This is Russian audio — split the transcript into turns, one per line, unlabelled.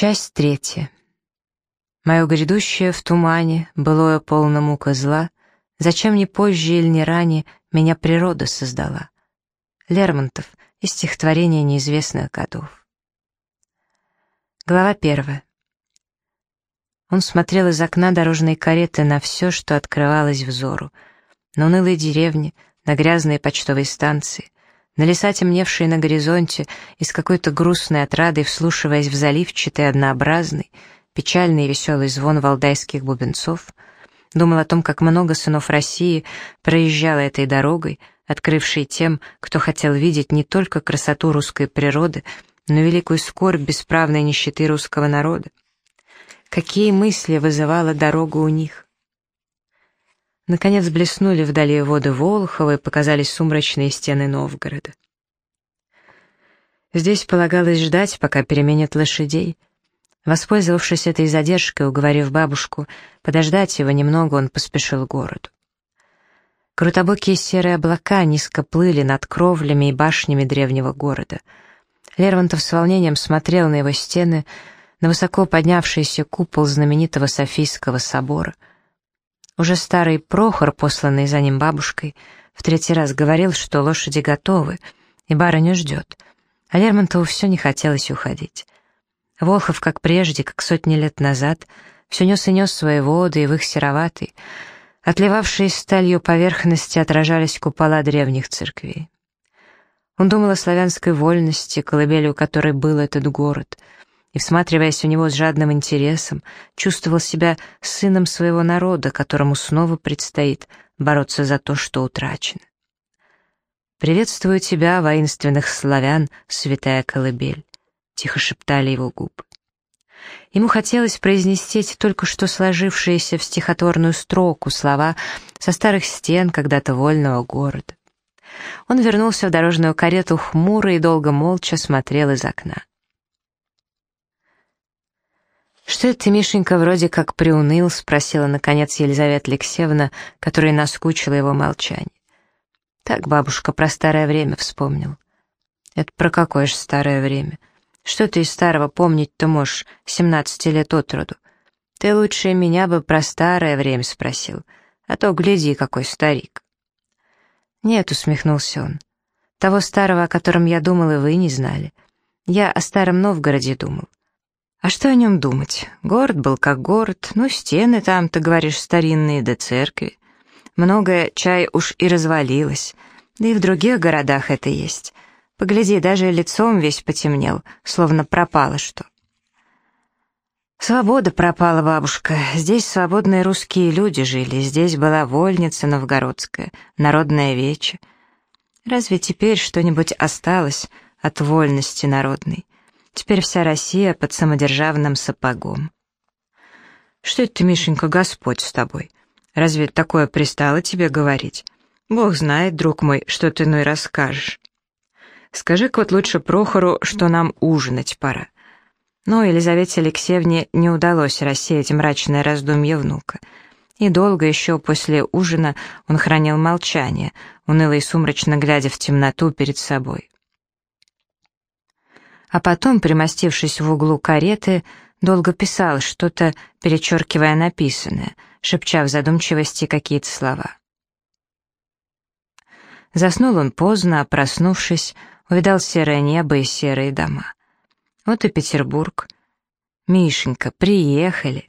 Часть третья. Мое грядущее в тумане, былое полно мука зла, Зачем не позже или не ранее меня природа создала? Лермонтов из стихотворения неизвестных годов. Глава первая. Он смотрел из окна дорожной кареты на все, что открывалось взору. На унылые деревни, на грязные почтовые станции, на леса, темневшие на горизонте, и с какой-то грустной отрадой, вслушиваясь в заливчатый, однообразный, печальный и веселый звон валдайских бубенцов, думал о том, как много сынов России проезжало этой дорогой, открывшей тем, кто хотел видеть не только красоту русской природы, но великую скорбь бесправной нищеты русского народа. Какие мысли вызывала дорога у них? Наконец блеснули вдали воды Волхова и показались сумрачные стены Новгорода. Здесь полагалось ждать, пока переменят лошадей. Воспользовавшись этой задержкой, уговорив бабушку подождать его немного, он поспешил к городу. Крутобокие серые облака низко плыли над кровлями и башнями древнего города. Лермонтов с волнением смотрел на его стены, на высоко поднявшийся купол знаменитого Софийского собора — уже старый Прохор, посланный за ним бабушкой, в третий раз говорил, что лошади готовы, и барыня ждет. А Лермонтову все не хотелось уходить. Волхов, как прежде, как сотни лет назад, все нес и нес свои воды, и в их сероватой, отливавшей сталью поверхности, отражались купола древних церквей. Он думал о славянской вольности, колыбелью которой был этот город — и, всматриваясь в него с жадным интересом, чувствовал себя сыном своего народа, которому снова предстоит бороться за то, что утрачено. «Приветствую тебя, воинственных славян, святая колыбель», — тихо шептали его губы. Ему хотелось произнести эти только что сложившиеся в стихотворную строку слова со старых стен когда-то вольного города. Он вернулся в дорожную карету хмуро и долго молча смотрел из окна. «Что это ты, Мишенька, вроде как приуныл?» — спросила, наконец, Елизавета Алексеевна, которой наскучило его молчание. «Так бабушка про старое время вспомнил». «Это про какое же старое время? Что ты из старого помнить-то можешь, семнадцати лет от роду? Ты лучше меня бы про старое время спросил, а то гляди, какой старик». «Нет», — усмехнулся он, — «того старого, о котором я думал, и вы не знали. Я о старом Новгороде думал. А что о нем думать? Город был как город, ну, стены там, ты говоришь, старинные, да церкви. Многое, чай уж и развалилось, да и в других городах это есть. Погляди, даже лицом весь потемнел, словно пропало что. Свобода пропала, бабушка. Здесь свободные русские люди жили, здесь была вольница новгородская, народная вече. Разве теперь что-нибудь осталось от вольности народной? Теперь вся Россия под самодержавным сапогом. Что это ты, Мишенька, Господь с тобой? Разве такое пристало тебе говорить? Бог знает, друг мой, что ты иной расскажешь. Скажи-ка вот лучше Прохору, что нам ужинать пора. Но Елизавете Алексеевне не удалось рассеять мрачное раздумье внука. И долго еще после ужина он хранил молчание, уныло и сумрачно глядя в темноту перед собой а потом, примостившись в углу кареты, долго писал что-то, перечеркивая написанное, шепча в задумчивости какие-то слова. Заснул он поздно, а проснувшись, увидал серое небо и серые дома. Вот и Петербург. «Мишенька, приехали!»